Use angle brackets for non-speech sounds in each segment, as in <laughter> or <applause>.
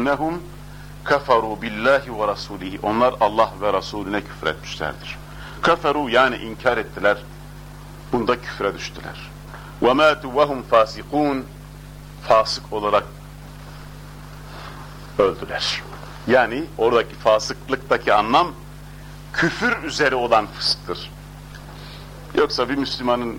innehum kafaru billahi ve rasulihi. Onlar Allah ve Resulüne küfretmişlerdir. Kaferu yani inkar ettiler. Bunda küfre düştüler. Ve mâtu ve hum fasikûn. Fasık olarak öldüler. Yani oradaki fasıklıktaki anlam küfür üzere olan fısktır. Yoksa bir Müslümanın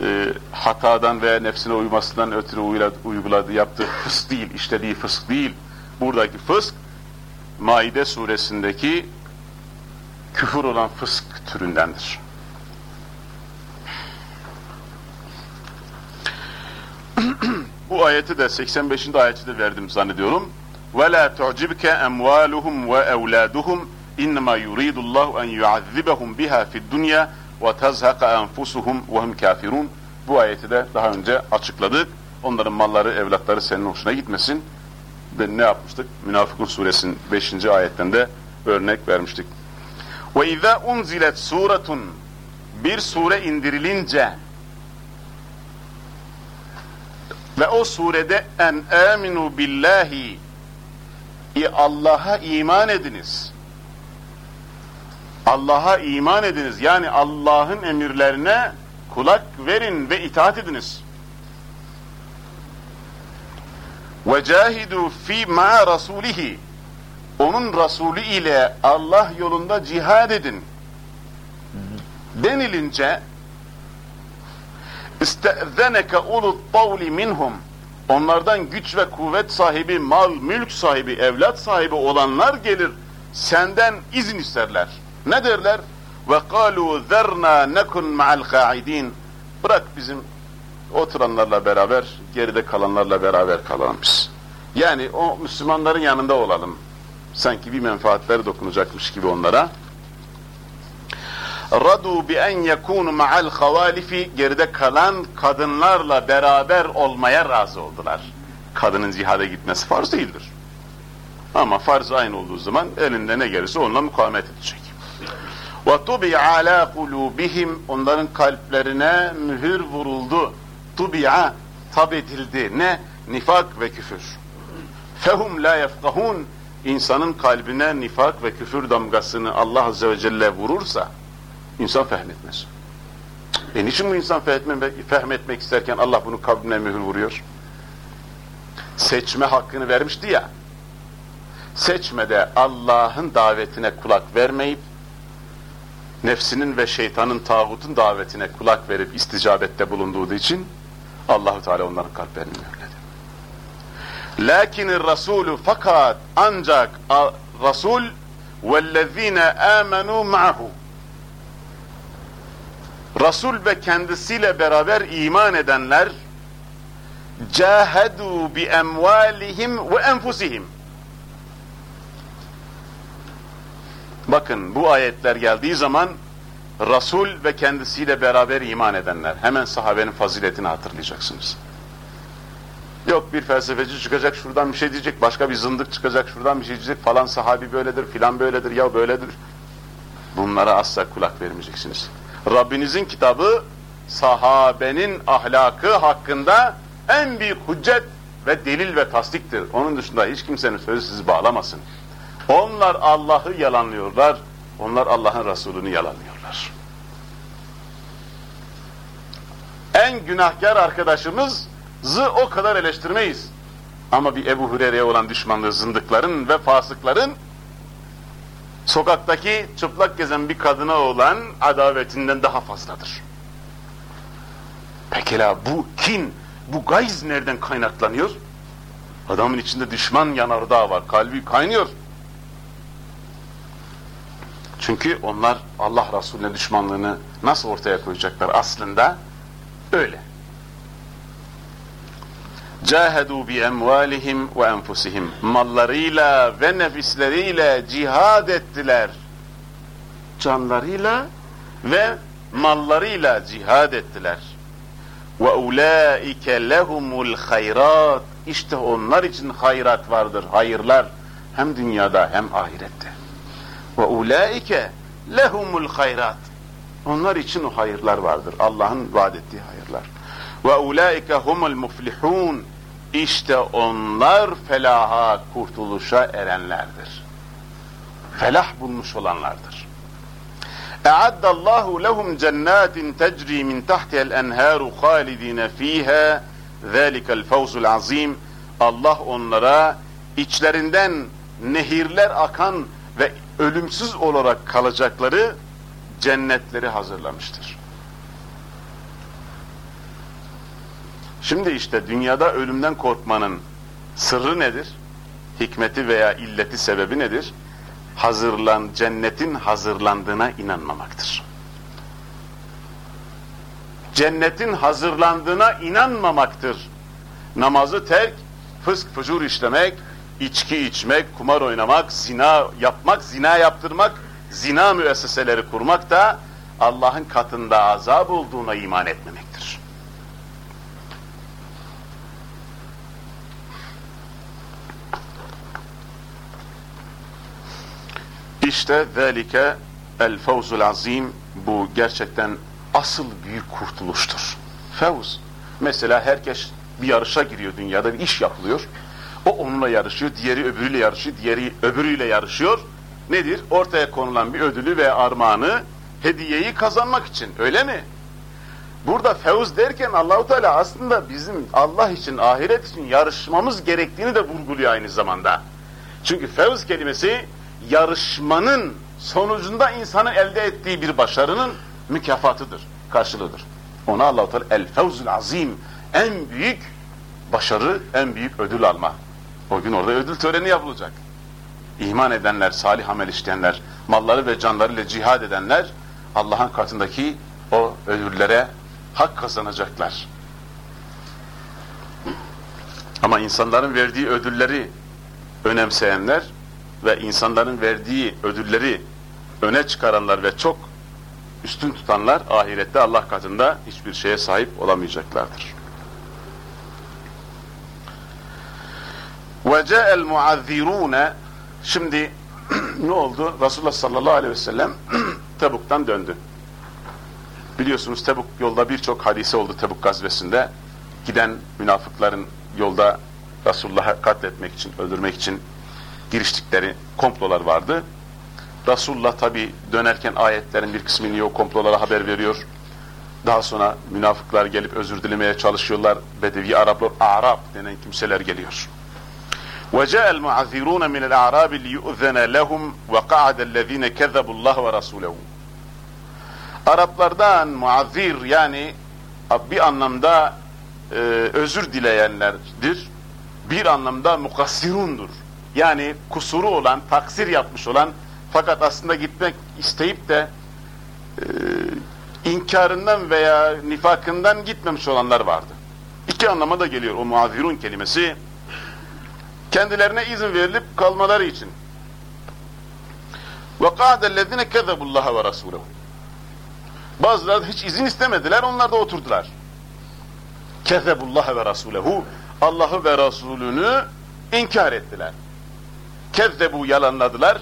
e, hatadan veya nefsine uymasından ötürü uyguladığı, yaptığı fısk değil, işlediği fısk değil Buradaki fısk, Maide suresindeki küfür olan fısk türündendir. Bu ayeti de 85. ayeti de verdim zannediyorum. وَلَا تُعْجِبْكَ أَمْوَالُهُمْ وَأَوْلَادُهُمْ اِنَّمَا يُرِيدُ اللّٰهُ اَنْ يُعَذِّبَهُمْ بِهَا فِي الدُّنْيَا وَتَزْهَقَ أَنْفُسُهُمْ وَهُمْ كَافِرُونَ Bu ayeti de daha önce açıkladık. Onların malları, evlatları senin hoşuna gitmesin. münafıkları ne yapmıştık? Münafıkun suresinin 5. ayetten de örnek vermiştik. Ve izâ unzilet suretun bir sure indirilince ve o surede en aminu billahi Allah'a iman ediniz. Allah'a iman ediniz. Yani Allah'ın emirlerine kulak verin ve itaat ediniz. Cahidu fi ma rasulihi onun Resulü ile Allah yolunda cihad edin denilince İstezeneke ulut tavli minhum onlardan güç ve kuvvet sahibi, mal, mülk sahibi, evlat sahibi olanlar gelir senden izin isterler. Ne derler? Kalu zerna nekun ma'al kaidin bırak bizim oturanlarla beraber, geride kalanlarla beraber kalalım biz. Yani o Müslümanların yanında olalım. Sanki bir menfaatleri dokunacakmış gibi onlara. Radu bi en yekunu ma'al havalifi geride kalan kadınlarla beraber olmaya razı oldular. Kadının cihada gitmesi farz değildir. Ama farz aynı olduğu zaman elinde ne gelirse onunla mukavemet edecek. Tubi ala kulubihim onların kalplerine mühür vuruldu. Tubi'a tab edildi. Ne? Nifak ve küfür. Fehum la yefkahun insanın kalbine nifak ve küfür damgasını Allah Azze ve Celle vurursa insan fehmetmez. E niçin bu insan fehmetmek, fehmetmek isterken Allah bunu kalbine mühür vuruyor? Seçme hakkını vermişti ya. Seçmede Allah'ın davetine kulak vermeyip nefsinin ve şeytanın tağutun davetine kulak verip isticabette bulunduğu için Allahu Teala onların kalplerini mühürledi. Lakin Resulü fakat ancak Resul vellezine amenu ma'hu Resul ve kendisiyle beraber iman edenler cahedu bi emvalihim ve enfusihim Bakın bu ayetler geldiği zaman Resul ve kendisiyle beraber iman edenler hemen sahabenin faziletini hatırlayacaksınız. Yok bir felsefeci çıkacak şuradan bir şey diyecek, başka bir zındık çıkacak şuradan bir şey diyecek, falan sahabi böyledir, filan böyledir, ya böyledir. Bunlara asla kulak vermeyeceksiniz. Rabbinizin kitabı sahabenin ahlakı hakkında en büyük hüccet ve delil ve tasdiktir. Onun dışında hiç kimsenin sözü sizi bağlamasın. Onlar Allah'ı yalanlıyorlar, onlar Allah'ın Resulünü yalanlıyorlar. En günahkar arkadaşımızı o kadar eleştirmeyiz. Ama bir Ebu Hureyre'ye olan düşmanlığı zındıkların ve fasıkların sokaktaki çıplak gezen bir kadına olan adavetinden daha fazladır. Pekala bu kin, bu gayz nereden kaynaklanıyor? Adamın içinde düşman yanardağı var, kalbi kaynıyor. Çünkü onlar Allah Resulüne düşmanlığını nasıl ortaya koyacaklar? Aslında öyle. Cahedu bi emvalihim ve enfusihim. Mallarıyla ve nefisleriyle cihad ettiler. Canlarıyla ve mallarıyla cihad ettiler. Ve ulaike lehumul hayrat. İşte onlar için hayrat vardır, hayırlar. Hem dünyada hem ahirette. Ve ulaike lehumul hayrat. Onlar için o hayırlar vardır. Allah'ın vaad ettiği hayırlar. Ve ulaike humul muflihun. İşte onlar felaha, kurtuluşa erenlerdir. Felah bulmuş olanlardır. Eaddallahu lehum cennetin tecri min tahtiha'l enharu halidin fiha. Zalika'l fawzul azim. Allah onlara içlerinden nehirler akan ve ölümsüz olarak kalacakları cennetleri hazırlamıştır. Şimdi işte dünyada ölümden korkmanın sırrı nedir? Hikmeti veya illeti sebebi nedir? Hazırlan, cennetin hazırlandığına inanmamaktır. Cennetin hazırlandığına inanmamaktır. Namazı terk, fısk fücur işlemek, içki içmek, kumar oynamak, zina yapmak, zina yaptırmak, zina müesseseleri kurmak da Allah'ın katında azap olduğuna iman etmemektir. İşte zelike el fevzul azim bu gerçekten asıl büyük kurtuluştur. Fevz. Mesela herkes bir yarışa giriyor dünyada bir iş yapılıyor. O onunla yarışıyor, diğeri öbürüyle yarışıyor, diğeri öbürüyle yarışıyor. Nedir? Ortaya konulan bir ödülü ve armağanı, hediyeyi kazanmak için. Öyle mi? Burada fevz derken Allahu Teala aslında bizim Allah için, ahiret için yarışmamız gerektiğini de vurguluyor aynı zamanda. Çünkü fevz kelimesi yarışmanın sonucunda insanın elde ettiği bir başarının mükafatıdır, karşılığıdır. Ona Allah-u Teala el fevzul azim en büyük başarı, en büyük ödül alma. O gün orada ödül töreni yapılacak İman edenler, salih amel işleyenler, malları ve canlarıyla cihad edenler Allah'ın katındaki o ödüllere hak kazanacaklar. Ama insanların verdiği ödülleri önemseyenler ve insanların verdiği ödülleri öne çıkaranlar ve çok üstün tutanlar ahirette Allah katında hiçbir şeye sahip olamayacaklardır. وَجَاءَ الْمُعَذِّرُونَ Şimdi <clears throat> ne oldu? Resulullah sallallahu aleyhi ve sellem <clears throat> Tebuk'tan döndü. Biliyorsunuz Tebuk yolda birçok hadise oldu Tebuk gazvesinde. Giden münafıkların yolda Resulullah'ı katletmek için, öldürmek için giriştikleri komplolar vardı. Resulullah tabi dönerken ayetlerin bir kısmını o komplolara haber veriyor. Daha sonra münafıklar gelip özür dilemeye çalışıyorlar. Bedevi Araplar, Arap denen kimseler geliyor. وَجَاءَ الْمُعَذِّرُونَ مِنَ الْاَعْرَابِ لِيُؤْذَنَ لَهُمْ وَقَعَدَ الَّذ۪ينَ كَذَّبُوا اللّٰهَ وَرَسُولَهُ Araplardan muazzir yani bir anlamda e, özür dileyenlerdir. Bir anlamda mukassirundur. Yani kusuru olan, taksir yapmış olan fakat aslında gitmek isteyip de e, inkarından veya nifakından gitmemiş olanlar vardı. İki anlama da geliyor o muazzirun kelimesi. Kendilerine izin verilip kalmaları için. وَقَعَدَ الَّذِينَ كَذَبُوا اللّٰهَ وَرَسُولَهُ Bazıları hiç izin istemediler, onlar da oturdular. Kezzebullaha ve rasulehu Allah'ı ve Resulünü inkar ettiler. Kezzebu yalanladılar.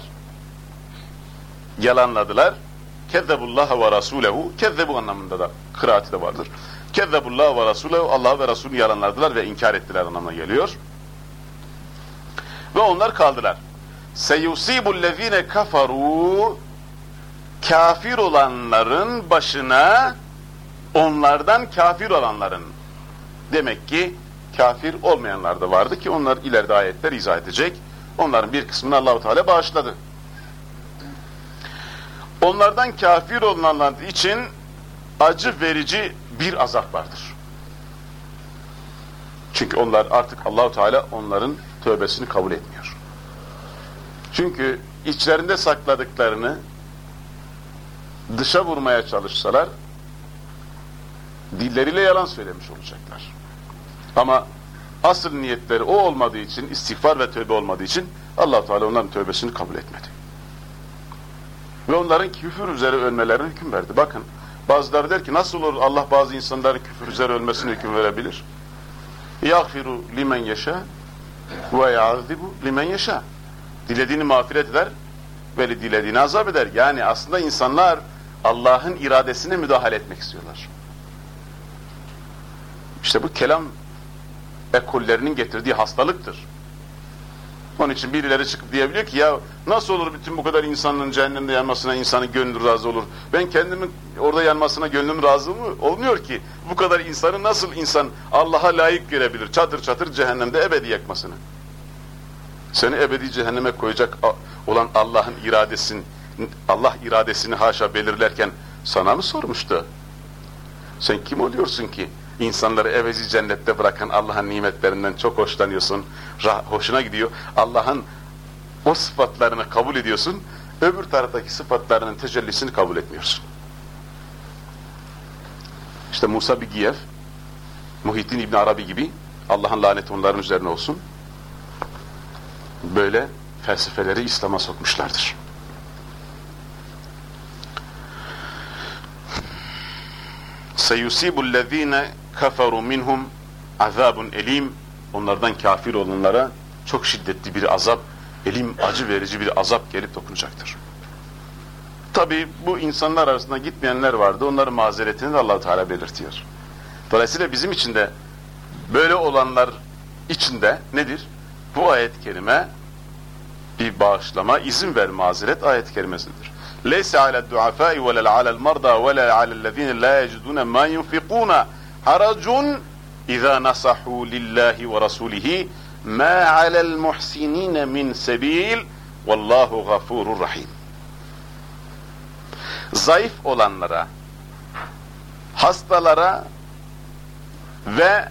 Yalanladılar. Kezzebullaha ve rasulehu kezzebu anlamında da kıraati de vardır. Kezzebullaha ve rasulehu Allah ve Resulü yalanladılar ve inkar ettiler anlamına geliyor. Ve onlar kaldılar. Seyusibul kafaru kafir olanların başına onlardan kafir olanların demek ki kafir olmayanlar da vardı ki onlar ileride ayetler izah edecek. Onların bir kısmını Allahu Teala bağışladı. Onlardan kafir olanlar için acı verici bir azap vardır. Çünkü onlar artık Allahu Teala onların tövbesini kabul etmiyor. Çünkü içlerinde sakladıklarını dışa vurmaya çalışsalar dilleriyle yalan söylemiş olacaklar. Ama asıl niyetleri o olmadığı için, istiğfar ve tövbe olmadığı için allah Teala onların tövbesini kabul etmedi. Ve onların küfür üzere ölmelerine hüküm verdi. Bakın bazıları der ki nasıl olur Allah bazı insanların küfür üzere ölmesine hüküm verebilir? يَغْفِرُ limen yeşâ ve yâzibu limen yaşa. Dilediğini mağfiret eder ve dilediğini azap eder. Yani aslında insanlar Allah'ın iradesine müdahale etmek istiyorlar. İşte bu kelam ekollerinin getirdiği hastalıktır. Onun için birileri çıkıp diyebiliyor ki ya nasıl olur bütün bu kadar insanın cehennemde yanmasına insanın gönlü razı olur. Ben kendimin orada yanmasına gönlüm razı mı? Olmuyor ki. Bu kadar insanı nasıl insan Allah'a layık görebilir? Çatır çatır cehennemde ebedi yakmasını. Seni ebedi cehenneme koyacak olan Allah'ın iradesini, Allah iradesini haşa belirlerken sana mı sormuştu? Sen kim oluyorsun ki? İnsanları evezi cennette bırakan Allah'ın nimetlerinden çok hoşlanıyorsun. Hoşuna gidiyor. Allah'ın o sıfatlarını kabul ediyorsun. Öbür taraftaki sıfatlarının tecellisini kabul etmiyorsun. İşte Musa Bigiyev, Muhittin İbn Arabi gibi Allah'ın laneti onların üzerine olsun. Böyle felsefeleri İslam'a sokmuşlardır. سَيُسِيبُ الَّذ۪ينَ kafaru minhum azabun elim onlardan kafir olanlara çok şiddetli bir azap, elim acı verici bir azap gelip dokunacaktır. Tabi bu insanlar arasında gitmeyenler vardı. Onların mazeretini de allah Teala belirtiyor. Dolayısıyla bizim için de böyle olanlar içinde nedir? Bu ayet-i kerime bir bağışlama, izin ver mazeret ayet-i kerimesidir. لَيْسَ عَلَى الدُّعَفَاءِ وَلَا عَلَى الْمَرْضَى وَلَا عَلَى الَّذ۪ينَ لَا يَجِدُونَ مَا يُنْفِقُونَ haracun اِذَا نَصَحُوا لِلّٰهِ وَرَسُولِهِ مَا عَلَى الْمُحْسِنِينَ مِنْ سَب۪يلٍ وَاللّٰهُ غَفُورٌ rahim. Zayıf olanlara, hastalara ve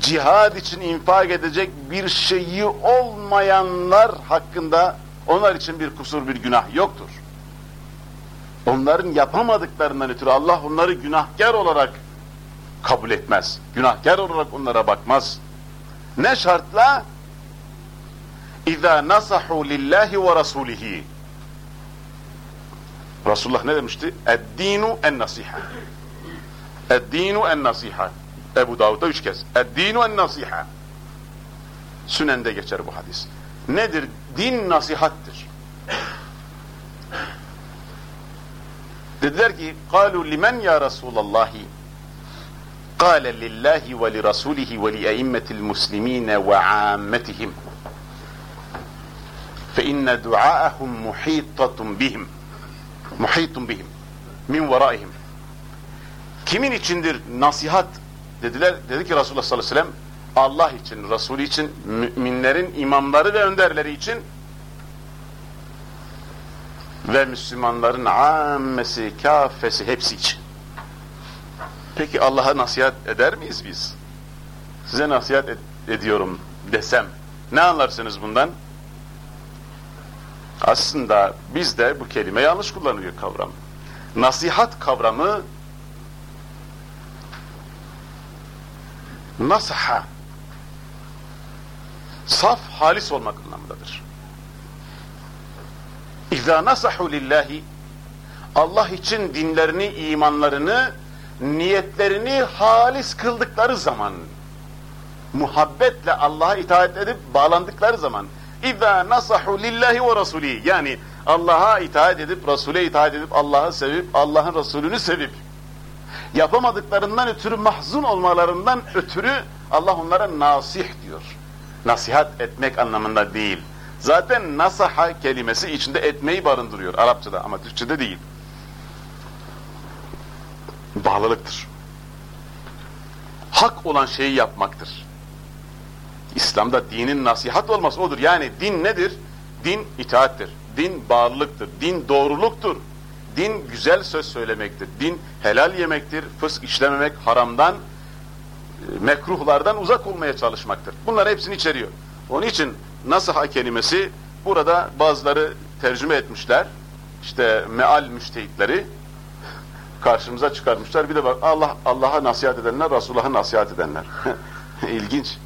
cihad için infak edecek bir şeyi olmayanlar hakkında onlar için bir kusur bir günah yoktur. Onların yapamadıklarından ötürü Allah onları günahkar olarak kabul etmez. Günahkar olarak onlara bakmaz. Ne şartla? اِذَا نَصَحُوا لِلّٰهِ وَرَسُولِهِ Resulullah ne demişti? اَدْدِينُ اَنْنَصِيحَ اَدْدِينُ اَنْنَصِيحَ Ebu Davud'da üç kez. اَدْدِينُ اَنْنَصِيحَ Sünende geçer bu hadis. Nedir? Din nasihattir. Dediler ki, قَالُوا لِمَنْ يَا رَسُولَ اللّٰهِ قال لله ولرسوله ولأئمة المسلمين وعامتهم فإن دعاءهم محيطة بهم محيط بهم min veraihim. Kimin içindir nasihat dediler. Dedi ki Resulullah sallallahu aleyhi ve sellem Allah için, Resulü için, müminlerin imamları ve önderleri için ve Müslümanların ammesi, kafesi hepsi için. Peki Allah'a nasihat eder miyiz biz? Size nasihat ed ediyorum desem ne anlarsınız bundan? Aslında bizde bu kelime yanlış kullanılıyor kavram. Nasihat kavramı nasaha saf halis olmak anlamındadır. İzâ nasahu lillahi Allah için dinlerini, imanlarını niyetlerini halis kıldıkları zaman, muhabbetle Allah'a itaat edip bağlandıkları zaman, اِذَا نَصَحُوا لِلّٰهِ وَرَسُولِهِ Yani Allah'a itaat edip, Resul'e itaat edip, Allah'ı sevip, Allah'ın Resulünü sevip, yapamadıklarından ötürü mahzun olmalarından ötürü Allah onlara nasih diyor. Nasihat etmek anlamında değil. Zaten nasaha kelimesi içinde etmeyi barındırıyor Arapçada ama Türkçede değil bağlılıktır. Hak olan şeyi yapmaktır. İslam'da dinin nasihat olması odur. Yani din nedir? Din itaattir. Din bağlılıktır. Din doğruluktur. Din güzel söz söylemektir. Din helal yemektir. Fısk işlememek, haramdan, e, mekruhlardan uzak olmaya çalışmaktır. Bunlar hepsini içeriyor. Onun için nasiha kelimesi burada bazıları tercüme etmişler. İşte meal müştehitleri karşımıza çıkarmışlar. Bir de bak Allah Allah'a nasihat edenler, Resulullah'a nasihat edenler. <laughs> İlginç.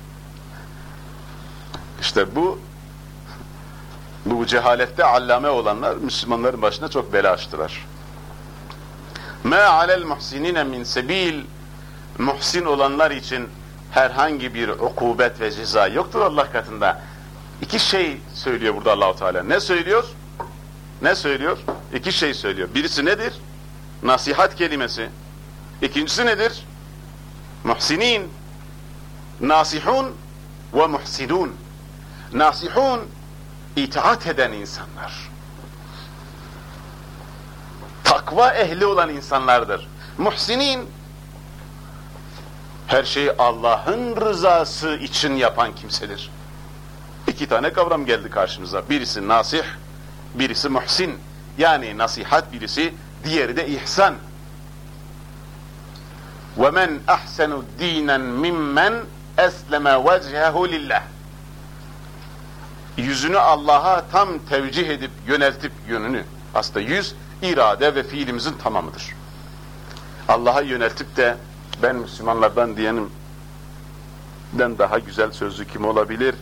İşte bu bu cehalette allame olanlar Müslümanların başına çok bela açtılar. Ma alel muhsinine min sebil muhsin olanlar için herhangi bir ukubet ve ceza yoktur Allah katında. İki şey söylüyor burada Allahu Teala. Ne söylüyor? Ne söylüyor? İki şey söylüyor. Birisi nedir? Nasihat kelimesi. İkincisi nedir? Muhsinin. Nasihun ve muhsinun. Nasihun itaat eden insanlar. Takva ehli olan insanlardır. Muhsinin her şeyi Allah'ın rızası için yapan kimsedir. İki tane kavram geldi karşımıza. Birisi nasih, birisi muhsin. Yani nasihat birisi, diğeri de ihsan. وَمَنْ أَحْسَنُ دِينًا مِمَّنْ اَسْلَمَ وَجْهَهُ لِلّٰهِ Yüzünü Allah'a tam tevcih edip, yöneltip yönünü. Aslında yüz, irade ve fiilimizin tamamıdır. Allah'a yöneltip de ben Müslümanlardan diyenim den daha güzel sözlü kim olabilir?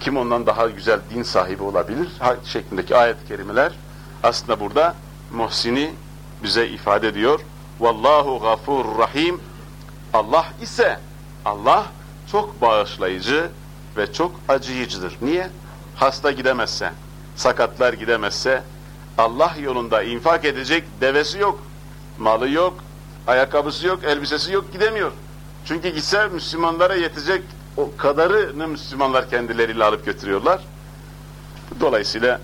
Kim ondan daha güzel din sahibi olabilir? Ha, şeklindeki ayet-i kerimeler aslında burada Muhsin'i bize ifade ediyor. Vallahu gafur rahim. Allah ise Allah çok bağışlayıcı ve çok acıyıcıdır. Niye? Hasta gidemezse, sakatlar gidemezse, Allah yolunda infak edecek devesi yok, malı yok, ayakkabısı yok, elbisesi yok, gidemiyor. Çünkü gitse Müslümanlara yetecek o kadarını Müslümanlar kendileriyle alıp götürüyorlar. Dolayısıyla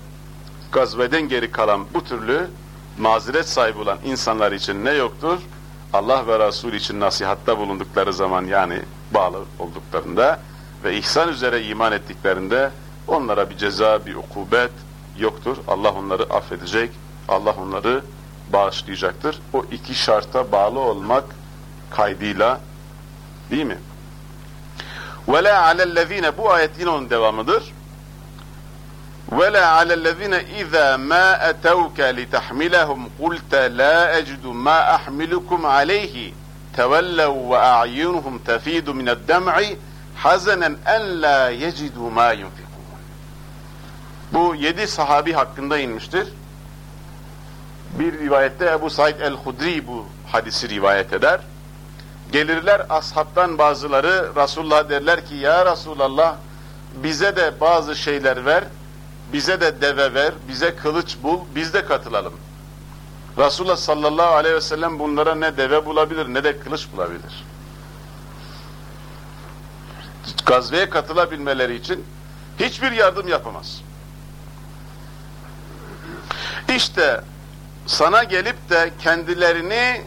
gazveden geri kalan bu türlü mazeret sahibi olan insanlar için ne yoktur? Allah ve Resul için nasihatta bulundukları zaman yani bağlı olduklarında ve ihsan üzere iman ettiklerinde onlara bir ceza, bir ukubet yoktur. Allah onları affedecek, Allah onları bağışlayacaktır. O iki şarta bağlı olmak kaydıyla değil mi? وَلَا عَلَى الَّذ۪ينَ Bu ayet yine onun devamıdır. وَلَا عَلَى الَّذ۪ينَ اِذَا مَا أَتَوْكَ لِتَحْمِلَهُمْ قُلْتَ لَا أَجْدُ مَا أَحْمِلُكُمْ عَلَيْهِ تَوَلَّوْا وَأَعْيُنُهُمْ تَف۪يدُ مِنَ الدَّمْعِ حَزَنًا أَنْ يَجِدُوا مَا يُنْفِقُونَ Bu yedi sahabi hakkında inmiştir. Bir rivayette Ebu Said el-Hudri bu hadisi rivayet eder. Gelirler ashabtan bazıları Resulullah derler ki ya Resulallah bize de bazı şeyler ver, Bize de deve ver, bize kılıç bul, biz de katılalım. Resulullah sallallahu aleyhi ve sellem bunlara ne deve bulabilir ne de kılıç bulabilir. Gazveye katılabilmeleri için hiçbir yardım yapamaz. İşte sana gelip de kendilerini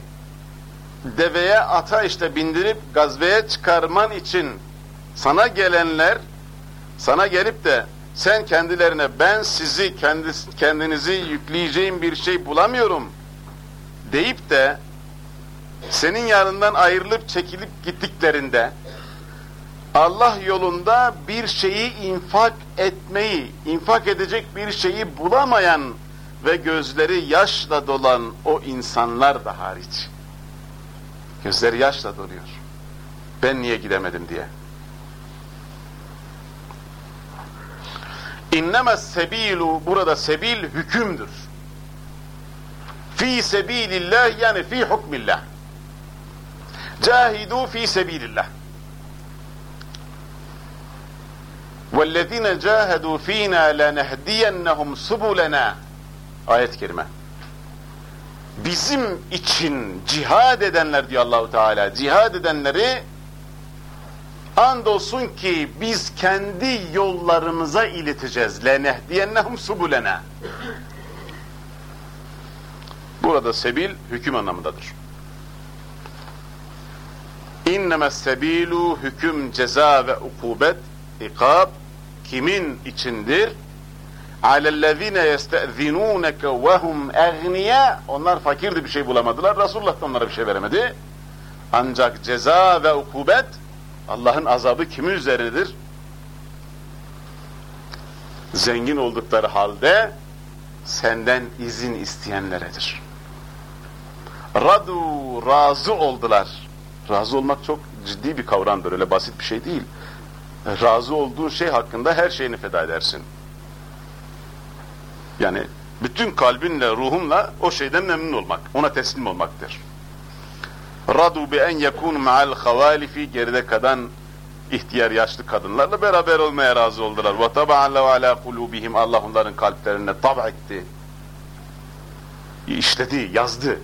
deveye ata işte bindirip gazveye çıkarman için sana gelenler sana gelip de sen kendilerine ben sizi kendisi, kendinizi yükleyeceğim bir şey bulamıyorum deyip de senin yanından ayrılıp çekilip gittiklerinde Allah yolunda bir şeyi infak etmeyi, infak edecek bir şeyi bulamayan ve gözleri yaşla dolan o insanlar da hariç. Gözleri yaşla doluyor. Ben niye gidemedim diye. İnnemez sebilu burada sebil hükümdür. Fi sebilillah yani fi hukmillah. Cahidu fi sebilillah. وَالَّذِينَ جَاهَدُوا ف۪ينَا لَنَهْدِيَنَّهُمْ سُبُلَنَا Ayet-i kerime. Bizim için cihad edenler diyor Allahu Teala. Cihad edenleri andolsun ki biz kendi yollarımıza ileteceğiz. لَنَهْدِيَنَّهُمْ سُبُلَنَا Burada sebil hüküm anlamındadır. İnnemez sebilu hüküm ceza ve ukubet ikab kimin içindir? alellezine yestezinunke ve hum egniya onlar fakirdi bir şey bulamadılar. Resulullah da onlara bir şey veremedi. Ancak ceza ve ukubet Allah'ın azabı kimin üzerinedir? Zengin oldukları halde senden izin isteyenleredir. Radu razı oldular. Razı olmak çok ciddi bir kavramdır. Öyle basit bir şey değil. Razı olduğun şey hakkında her şeyini feda edersin. Yani bütün kalbinle, ruhunla o şeyden memnun olmak, ona teslim olmaktır radu bi en yekunu ma'al havalifi geride kalan ihtiyar yaşlı kadınlarla beraber olmaya razı oldular. Ve taban le ala kulubihim Allah onların kalplerine tab etti. İşledi, yazdı.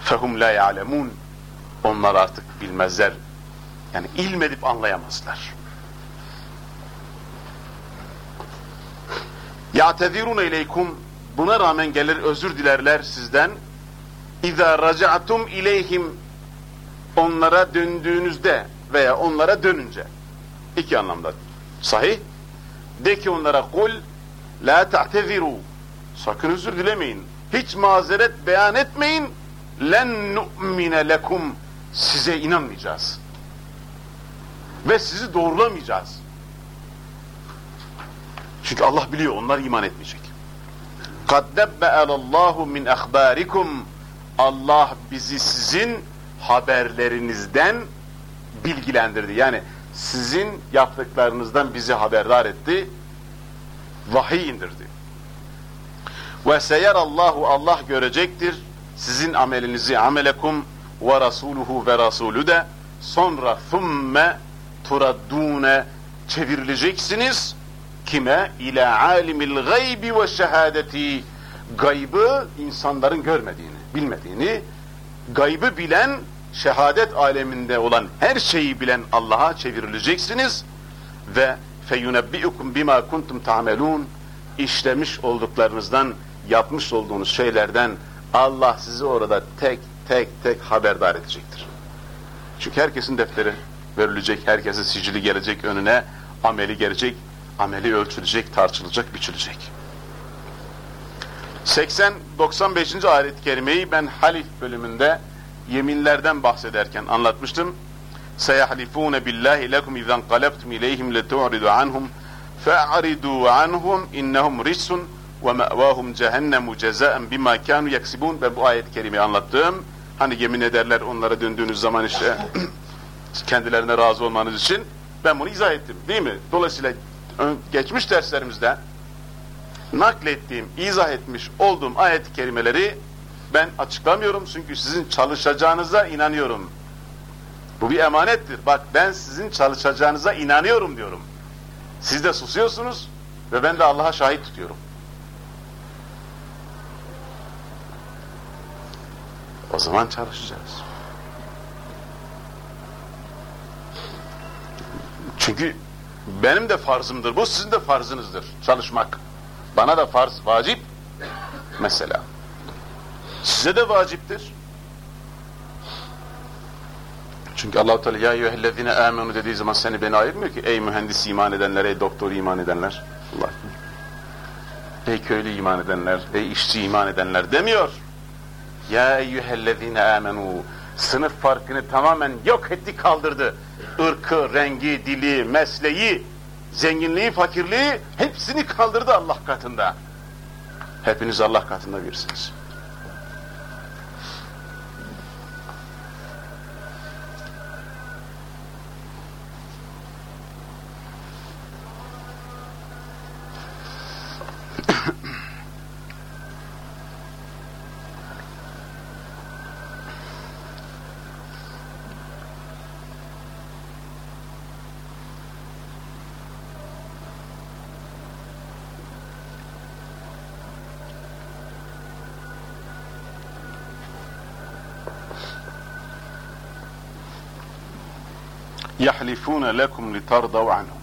Fehum la ya'lemun. Onlar artık bilmezler. Yani ilmedip anlayamazlar. Ya'tedirun ileykum. Buna rağmen gelir özür dilerler sizden. اِذَا رَجَعْتُمْ اِلeyhim Onlara döndüğünüzde veya onlara dönünce. iki anlamda. Sahih. De ki onlara kul la ta'teziru. Sakın özür dilemeyin. Hiç mazeret beyan etmeyin. Len nu'mine lekum. Size inanmayacağız. Ve sizi doğrulamayacağız. Çünkü Allah biliyor onlar iman etmeyecek. قَدْ نَبَّأَ اللّٰهُ min اَخْبَارِكُمْ Allah bizi sizin haberlerinizden bilgilendirdi. Yani sizin yaptıklarınızdan bizi haberdar etti. Vahiy indirdi. Ve seyerallahu Allah görecektir sizin amelinizi amelekum ve rasuluhu ve rasulü de sonra thumme turaddune çevrileceksiniz kime? İlâ alimil gaybi ve şehadeti gaybı insanların görmediğini, bilmediğini gaybı bilen şehadet aleminde olan her şeyi bilen Allah'a çevrileceksiniz ve feyunebbiukum bima kuntum ta'melun işlemiş olduklarınızdan yapmış olduğunuz şeylerden Allah sizi orada tek tek tek haberdar edecektir. Çünkü herkesin defteri verilecek, herkesin sicili gelecek önüne, ameli gelecek, ameli ölçülecek, tartışılacak, biçilecek. 80-95. ayet-i kerimeyi ben Halif bölümünde yeminlerden bahsederken anlatmıştım. سَيَحْلِفُونَ بِاللّٰهِ لَكُمْ اِذَا انْقَلَبْتُمْ اِلَيْهِمْ لَتُعْرِضُ عَنْهُمْ فَاَعْرِضُوا عَنْهُمْ اِنَّهُمْ رِسٌ وَمَأْوَاهُمْ جَهَنَّمُ جَزَاءً بِمَا كَانُوا يَكْسِبُونَ Ve bu ayet-i kerimeyi anlattım. Hani yemin ederler onlara döndüğünüz zaman işte <clears throat> kendilerine razı olmanız için ben bunu izah ettim değil mi? Dolayısıyla geçmiş derslerimizde naklettiğim, izah etmiş olduğum ayet-i kerimeleri ben açıklamıyorum çünkü sizin çalışacağınıza inanıyorum. Bu bir emanettir. Bak ben sizin çalışacağınıza inanıyorum diyorum. Siz de susuyorsunuz ve ben de Allah'a şahit tutuyorum. O zaman çalışacağız. Çünkü benim de farzımdır bu, sizin de farzınızdır çalışmak. Bana da farz, vacip mesela. Size de vaciptir. Çünkü Allah-u Teala ya eyyühellezine amenu dediği zaman seni beni ayırmıyor ki ey mühendis iman edenler, ey doktor iman edenler. Allah. Ey köylü iman edenler, ey işçi iman edenler demiyor. Ya eyyühellezine amenu sınıf farkını tamamen yok etti kaldırdı. Irkı, rengi, dili, mesleği, zenginliği, fakirliği hepsini kaldırdı Allah katında. Hepiniz Allah katında birsiniz. يَحْلِفُونَ لَكُمْ لِتَرْضَوْ عَنْهُمْ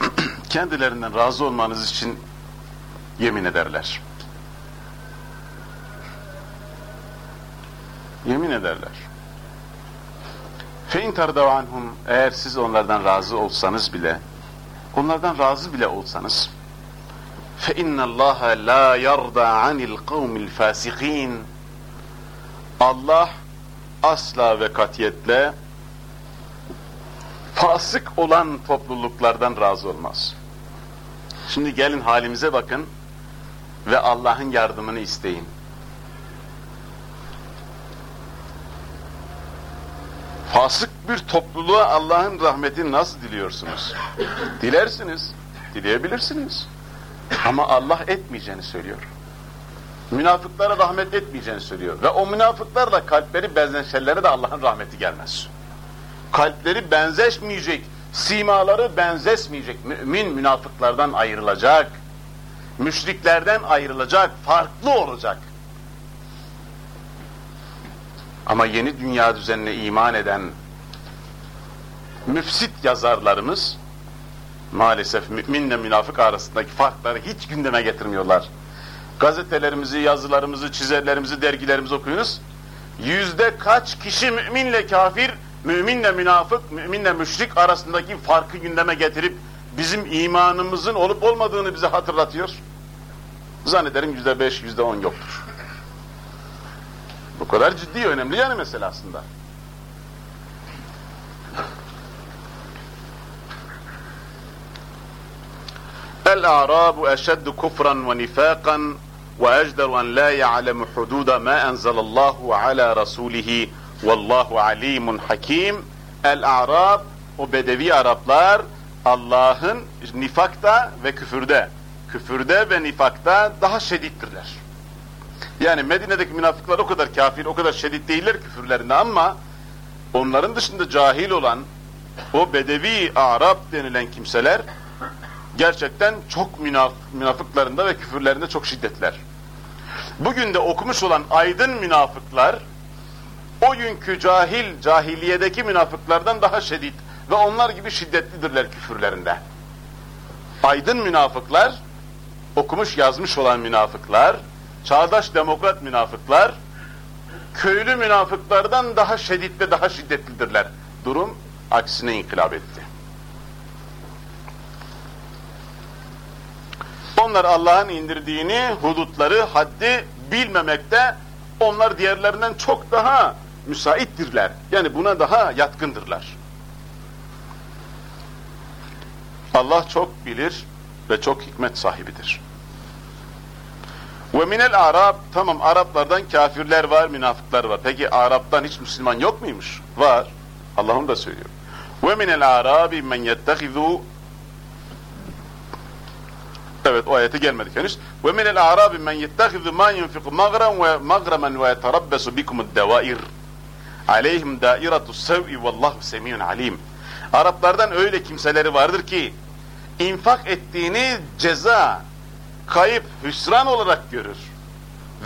<clears throat> Kendilerinden razı olmanız için yemin ederler. Yemin ederler. فَاِنْ تَرْضَوْ عَنْهُمْ Eğer siz onlardan razı olsanız bile, onlardan razı bile olsanız, فَاِنَّ اللّٰهَ لَا يَرْضَى عَنِ الْقَوْمِ الْفَاسِقِينَ Allah asla ve katiyetle fasık olan topluluklardan razı olmaz. Şimdi gelin halimize bakın ve Allah'ın yardımını isteyin. Fasık bir topluluğa Allah'ın rahmetini nasıl diliyorsunuz? Dilersiniz, dileyebilirsiniz. Ama Allah etmeyeceğini söylüyor münafıklara rahmet etmeyeceğini söylüyor. Ve o münafıklarla kalpleri benzeşenlere de Allah'ın rahmeti gelmez. Kalpleri benzeşmeyecek, simaları benzeşmeyecek. Mümin münafıklardan ayrılacak. Müşriklerden ayrılacak, farklı olacak. Ama yeni dünya düzenine iman eden müfsit yazarlarımız maalesef müminle münafık arasındaki farkları hiç gündeme getirmiyorlar gazetelerimizi, yazılarımızı, çizerlerimizi, dergilerimizi okuyunuz. Yüzde kaç kişi müminle kafir, müminle münafık, müminle müşrik arasındaki farkı gündeme getirip bizim imanımızın olup olmadığını bize hatırlatıyor. Zannederim yüzde beş, yüzde on yoktur. Bu kadar ciddi, önemli yani mesele aslında. El-a'rabu eşeddu kufran ve nifaqan وأجدر أن لا يعلم حدود ما أنزل الله على رسوله والله عليم حكيم El-Arab, o Bedevi Araplar Allah'ın nifakta ve küfürde, küfürde ve nifakta daha şedittirler. Yani Medine'deki münafıklar o kadar kafir, o kadar şedid değiller küfürlerinde ama onların dışında cahil olan o Bedevi Arap denilen kimseler gerçekten çok münaf münafıklarında ve küfürlerinde çok şiddetler. Bugün de okumuş olan aydın münafıklar o günkü cahil, cahiliyedeki münafıklardan daha şiddet ve onlar gibi şiddetlidirler küfürlerinde. Aydın münafıklar, okumuş yazmış olan münafıklar, çağdaş demokrat münafıklar, köylü münafıklardan daha şiddet ve daha şiddetlidirler. Durum aksine inkılap etti. Onlar Allah'ın indirdiğini, hudutları, haddi bilmemekte onlar diğerlerinden çok daha müsaittirler. Yani buna daha yatkındırlar. Allah çok bilir ve çok hikmet sahibidir. Ve minel Arap, tamam Araplardan kafirler var, münafıklar var. Peki Arap'tan hiç Müslüman yok muymuş? Var. Allah'ım da söylüyor. Ve minel Arabi men yettehizu Evet o ayete gelmedik henüz. Ve minel a'rabi men yettehizu ma yunfiku magran ve magramen ve yeterabbesu bikumud devair. Aleyhim dairatu sev'i vallahu semiyun alim. Araplardan öyle kimseleri vardır ki infak ettiğini ceza, kayıp, hüsran olarak görür.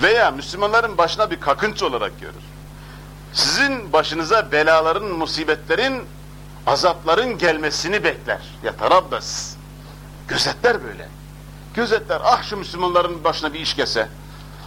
Veya Müslümanların başına bir kakınç olarak görür. Sizin başınıza belaların, musibetlerin, azapların gelmesini bekler. Yatarabbas. Gözetler böyle gözetler. Ah şu Müslümanların başına bir iş gelse.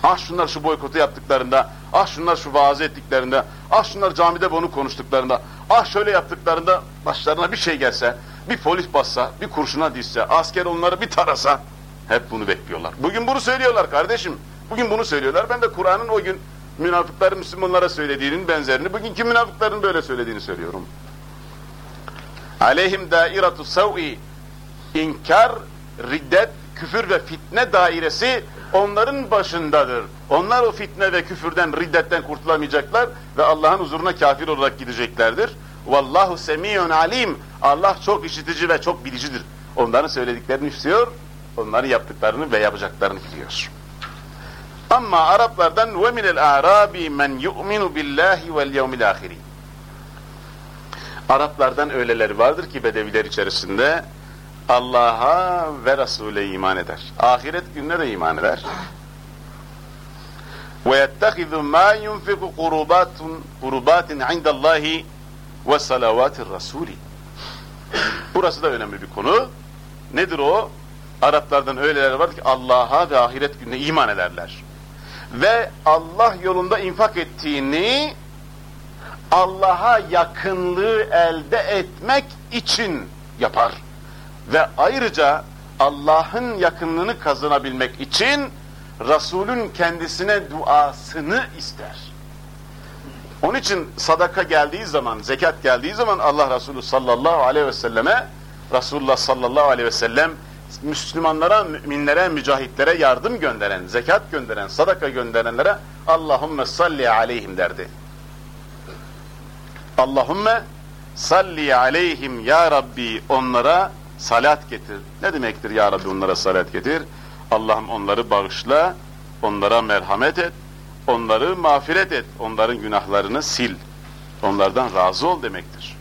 Ah şunlar şu boykotu yaptıklarında, ah şunlar şu vaaz ettiklerinde, ah şunlar camide bunu konuştuklarında, ah şöyle yaptıklarında başlarına bir şey gelse, bir polis bassa, bir kurşuna dizse, asker onları bir tarasa, hep bunu bekliyorlar. Bugün bunu söylüyorlar kardeşim. Bugün bunu söylüyorlar. Ben de Kur'an'ın o gün münafıkların Müslümanlara söylediğinin benzerini, bugünkü münafıkların böyle söylediğini söylüyorum. Aleyhim dairatu sav'i inkar, riddet, küfür ve fitne dairesi onların başındadır. Onlar o fitne ve küfürden, riddetten kurtulamayacaklar ve Allah'ın huzuruna kafir olarak gideceklerdir. Vallahu semiyun alim. Allah çok işitici ve çok bilicidir. Onların söylediklerini istiyor, onların yaptıklarını ve yapacaklarını biliyor. Ama Araplardan ve minel a'rabi men yu'minu billahi vel yevmil ahiri. Araplardan öyleleri vardır ki bedeviler içerisinde Allah'a ve Resul'e iman eder. Ahiret gününe de iman eder. وَيَتَّخِذُ مَا يُنْفِقُ قُرُبَاتٍ عِنْدَ اللّٰهِ وَسَلَوَاتِ الرَّسُولِ Burası da önemli bir konu. Nedir o? Araplardan öyleler var ki Allah'a ve ahiret gününe iman ederler. Ve Allah yolunda infak ettiğini Allah'a yakınlığı elde etmek için yapar. Ve ayrıca Allah'ın yakınlığını kazanabilmek için Resul'ün kendisine duasını ister. Onun için sadaka geldiği zaman, zekat geldiği zaman Allah Resulü sallallahu aleyhi ve selleme Resulullah sallallahu aleyhi ve sellem Müslümanlara, müminlere, mücahitlere yardım gönderen, zekat gönderen, sadaka gönderenlere Allahümme salli aleyhim derdi. Allahümme salli aleyhim ya Rabbi onlara salat getir. Ne demektir ya Rabbi onlara salat getir? Allah'ım onları bağışla, onlara merhamet et, onları mağfiret et, onların günahlarını sil. Onlardan razı ol demektir.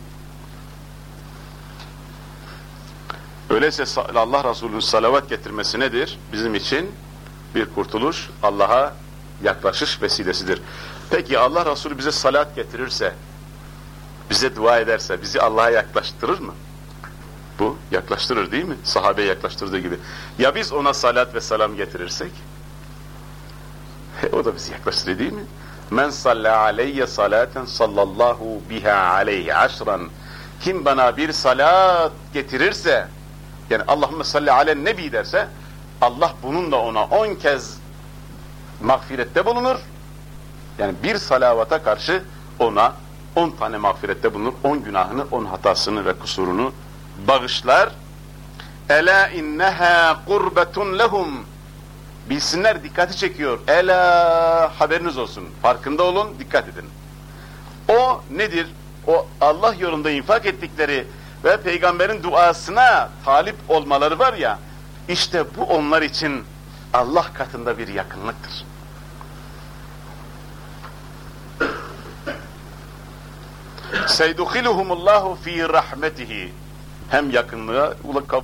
Öyleyse Allah Resulü'nün salavat getirmesi nedir? Bizim için bir kurtuluş, Allah'a yaklaşış vesilesidir. Peki Allah Resulü bize salat getirirse, bize dua ederse, bizi Allah'a yaklaştırır mı? Bu yaklaştırır değil mi? Sahabe yaklaştırdığı gibi. Ya biz ona salat ve selam getirirsek? He, o da bizi yaklaştırır değil mi? Men salla aleyye salaten sallallahu biha aleyhi aşran. Kim bana bir salat getirirse, yani Allahümme salli alen nebi derse, Allah bunun da ona on kez mağfirette bulunur. Yani bir salavata karşı ona on tane mağfirette bulunur. On günahını, on hatasını ve kusurunu bağışlar. Ela inneha kurbetun lehum. Bilsinler dikkati çekiyor. Ela haberiniz olsun. Farkında olun, dikkat edin. O nedir? O Allah yolunda infak ettikleri ve peygamberin duasına talip olmaları var ya, işte bu onlar için Allah katında bir yakınlıktır. Seyduhiluhumullahu fi rahmetihi. Hem yakınlığa ula-